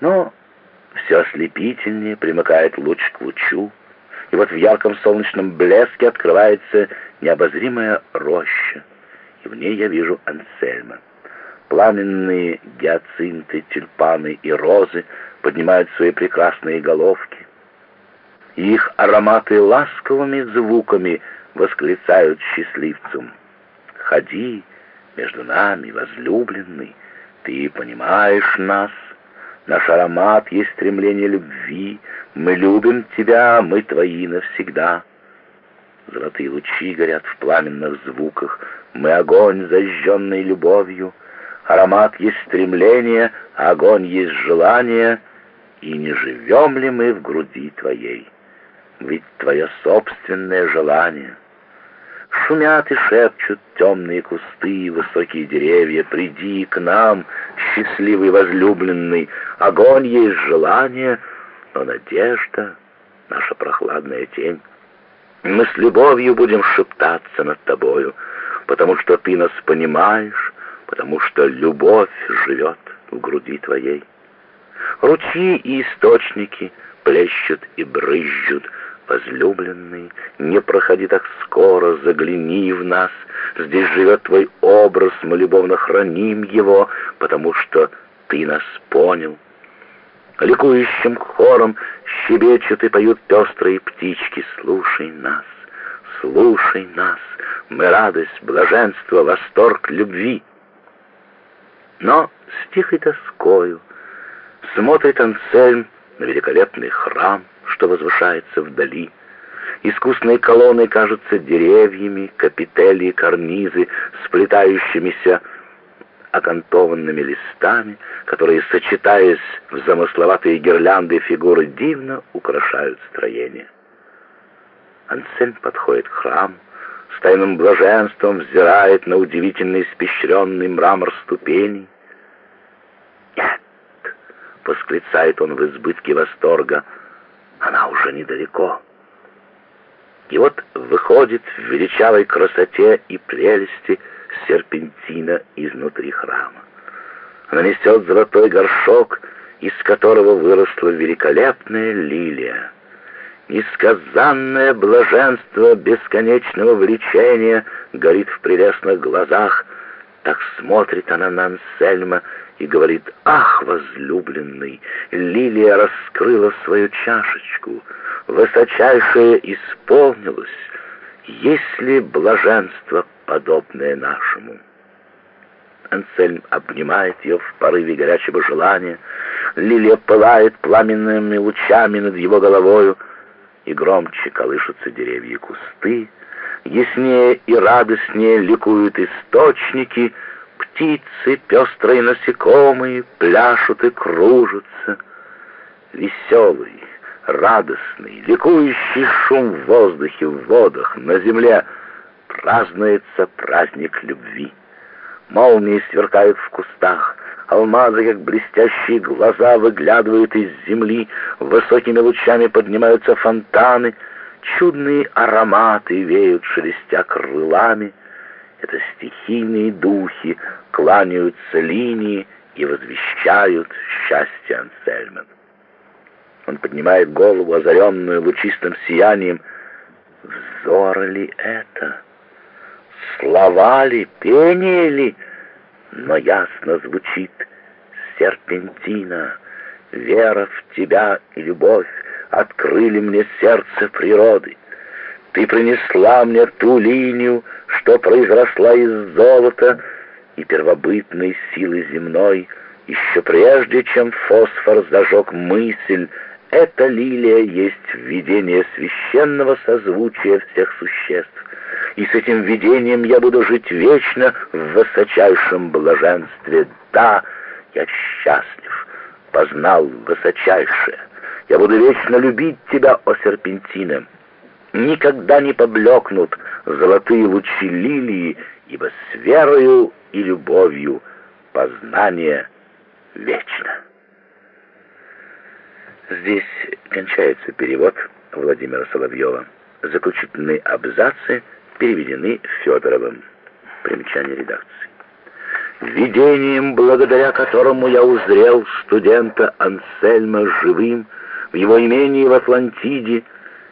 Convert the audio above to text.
Но все ослепительнее примыкает луч к лучу, и вот в ярком солнечном блеске открывается необозримая роща, и в ней я вижу Ансельма. Пламенные гиацинты, тюльпаны и розы поднимают свои прекрасные головки. И их ароматы ласковыми звуками восклицают счастливцам. «Ходи между нами, возлюбленный, ты понимаешь нас». Наш аромат есть стремление любви. Мы любим тебя, мы твои навсегда. Золотые лучи горят в пламенных звуках. Мы огонь, зажженный любовью. Аромат есть стремление, а огонь есть желание. И не живем ли мы в груди твоей? Ведь твое собственное желание — Шумят и шепчут темные кусты и высокие деревья. Приди к нам, счастливый возлюбленный. Огонь есть желание, но надежда — наша прохладная тень. Мы с любовью будем шептаться над тобою, потому что ты нас понимаешь, потому что любовь живет в груди твоей. Ручьи и источники плещут и брызжут, возлюбленный, не проходи так скоро, загляни в нас. Здесь живет твой образ, мы любовно храним его, потому что ты нас понял. Ликующим хором щебечут и поют пестрые птички. Слушай нас, слушай нас, мы радость, блаженство, восторг любви. Но с тихой тоскою смотрит Ансельм на великолепный храм, что возвышается вдали. Искусные колонны кажутся деревьями, капители и карнизы, сплетающимися окантованными листами, которые, сочетаясь в замысловатые гирлянды фигуры, дивно украшают строение. Ансельм подходит к храму, с тайным блаженством взирает на удивительно испещренный мрамор ступеней. «Нет!» — восклицает он в избытке восторга — она уже недалеко. И вот выходит в величавой красоте и прелести серпентина изнутри храма. Она несет золотой горшок, из которого выросла великолепная лилия. Несказанное блаженство бесконечного влечения горит в прелестных глазах. Так смотрит она на Ансельма и говорит, «Ах, возлюбленный, лилия раскрыла свою чашечку, высочайшее исполнилось, есть ли блаженство, подобное нашему?» Ансельм обнимает ее в порыве горячего желания, лилия пылает пламенными лучами над его головою, и громче колышутся деревья и кусты, яснее и радостнее ликуют источники — Птицы, пестрые насекомые, пляшут и кружатся. Веселый, радостный, ликующий шум в воздухе, в водах, на земле празднуется праздник любви. Молнии сверкают в кустах, алмазы, как блестящие глаза, выглядывают из земли, высокими лучами поднимаются фонтаны, чудные ароматы веют, шелестя крылами — это стихийные духи кланяются линии и возвещают счастье Ансельма. Он поднимает голову, озаренную лучистым сиянием. Взор ли это? Слова ли, пение ли? Но ясно звучит серпентина. Вера в тебя и любовь открыли мне сердце природы. Ты принесла мне ту линию, что произросла из золота и первобытной силы земной, еще прежде, чем фосфор зажег мысль, эта лилия есть видение священного созвучия всех существ, и с этим видением я буду жить вечно в высочайшем блаженстве. Да, я счастлив, познал высочайшее. Я буду вечно любить тебя, о серпентина никогда не поблекнут золотые лучи лилии, ибо с верою и любовью познание вечно. Здесь кончается перевод Владимира Соловьева. Заключительные абзацы переведены Федоровым. Примечание редакции. видением, благодаря которому я узрел студента Ансельма живым в его имении в Атлантиде,